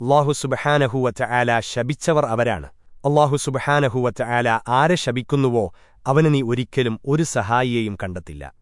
അള്ളാഹു സുബഹാനഹുവറ്റ ആല ശപിച്ചവർ അവരാണ്. അള്ളാഹു സുബഹാനഹുവറ്റ ആല ആരെ ശപിക്കുന്നുവോ അവന് നീ ഒരിക്കലും ഒരു സഹായിയെയും കണ്ടെത്തില്ല.